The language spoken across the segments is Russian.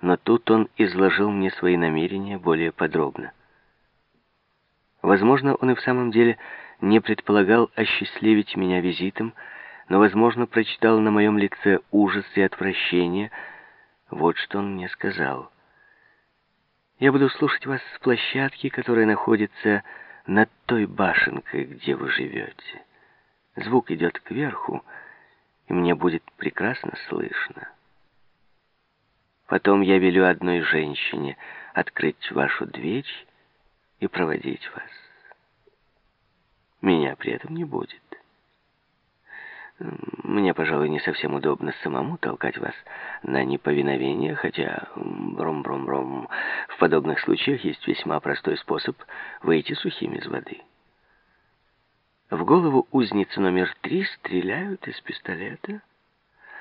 но тут он изложил мне свои намерения более подробно. Возможно, он и в самом деле не предполагал осчастливить меня визитом, но, возможно, прочитал на моем лице ужас и отвращение. Вот что он мне сказал. «Я буду слушать вас с площадки, которая находится над той башенкой, где вы живете. Звук идет кверху, и мне будет прекрасно слышно. Потом я велю одной женщине открыть вашу дверь и проводить вас. Меня при этом не будет. Мне, пожалуй, не совсем удобно самому толкать вас на неповиновение, хотя, бром-бром-бром, в подобных случаях есть весьма простой способ выйти сухим из воды. В голову узницы номер три стреляют из пистолета,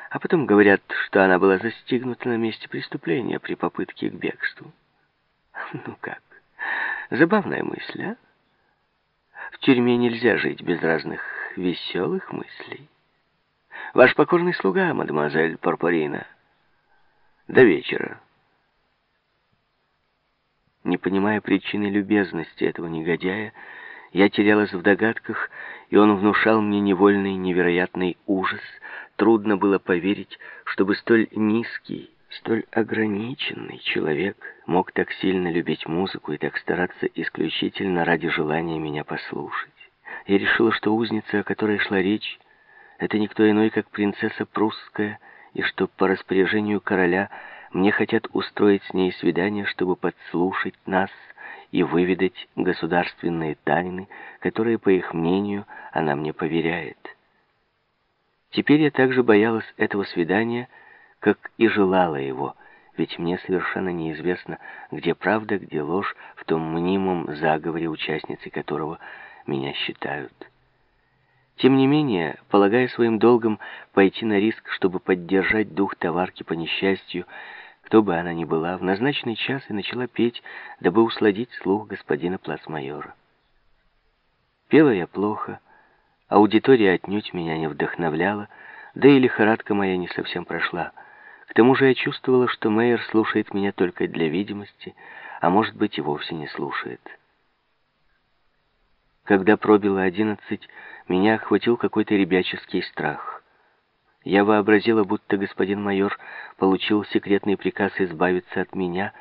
а потом говорят, что она была застигнута на месте преступления при попытке к бегству. Ну как, забавная мысль, а? В тюрьме нельзя жить без разных веселых мыслей. Ваш покорный слуга, мадемуазель Порпорина. До вечера. Не понимая причины любезности этого негодяя, я терялась в догадках, и он внушал мне невольный невероятный ужас. Трудно было поверить, чтобы столь низкий, столь ограниченный человек мог так сильно любить музыку и так стараться исключительно ради желания меня послушать. Я решила, что узница, о которой шла речь, это никто иной, как принцесса прусская, и что по распоряжению короля мне хотят устроить с ней свидание, чтобы подслушать нас и выведать государственные тайны, которые, по их мнению, она мне поверяет. Теперь я также боялась этого свидания, как и желала его, ведь мне совершенно неизвестно, где правда, где ложь в том мнимом заговоре, участницы которого меня считают. Тем не менее, полагая своим долгом пойти на риск, чтобы поддержать дух товарки по несчастью, кто бы она ни была, в назначенный час и начала петь, дабы усладить слух господина плацмайора. Пела я плохо, аудитория отнюдь меня не вдохновляла, да и лихорадка моя не совсем прошла. К тому же я чувствовала, что Мейер слушает меня только для видимости, а может быть и вовсе не слушает. Когда пробило одиннадцать, меня охватил какой-то ребяческий страх. Я вообразила, будто господин майор получил секретный приказ избавиться от меня,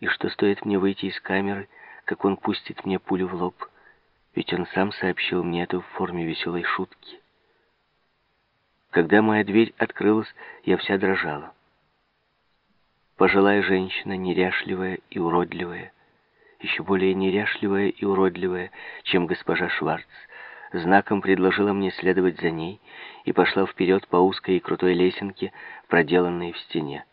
и что стоит мне выйти из камеры, как он пустит мне пулю в лоб, ведь он сам сообщил мне это в форме веселой шутки. Когда моя дверь открылась, я вся дрожала. Пожилая женщина, неряшливая и уродливая, еще более неряшливая и уродливая, чем госпожа Шварц, знаком предложила мне следовать за ней и пошла вперед по узкой и крутой лесенке, проделанной в стене.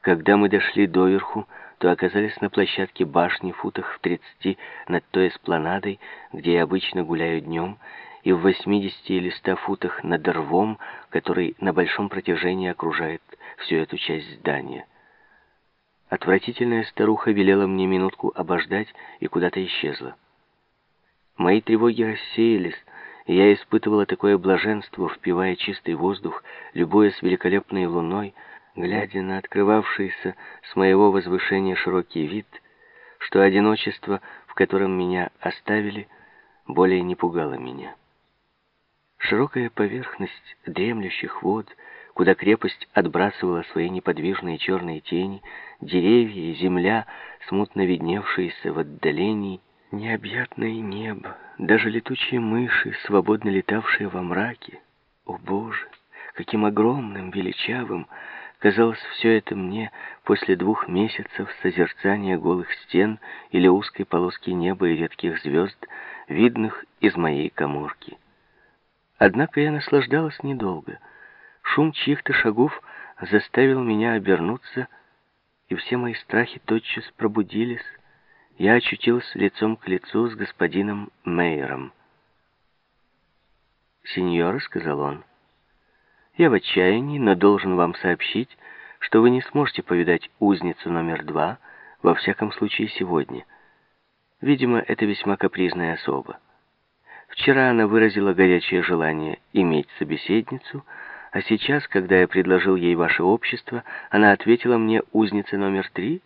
Когда мы дошли доверху, то оказались на площадке башни футах в тридцати над той эспланадой, где я обычно гуляю днем, и в восьмидесяти или ста футах над рвом, который на большом протяжении окружает всю эту часть здания. Отвратительная старуха велела мне минутку обождать и куда-то исчезла. Мои тревоги рассеялись, и я испытывала такое блаженство, впивая чистый воздух, любуясь великолепной луной, глядя на открывавшийся с моего возвышения широкий вид, что одиночество, в котором меня оставили, более не пугало меня. Широкая поверхность дремлющих вод, куда крепость отбрасывала свои неподвижные черные тени, деревья и земля, смутно видневшиеся в отдалении, Необъятное небо, даже летучие мыши, свободно летавшие во мраке. О, Боже, каким огромным, величавым казалось все это мне после двух месяцев созерцания голых стен или узкой полоски неба и редких звезд, видных из моей коморки. Однако я наслаждалась недолго. Шум чьих-то шагов заставил меня обернуться, и все мои страхи тотчас пробудились, я очутился лицом к лицу с господином Мейером. «Сеньора», — сказал он, — «я в отчаянии, но должен вам сообщить, что вы не сможете повидать узницу номер два, во всяком случае сегодня. Видимо, это весьма капризная особа. Вчера она выразила горячее желание иметь собеседницу, А сейчас, когда я предложил ей ваше общество, она ответила мне узница номер три —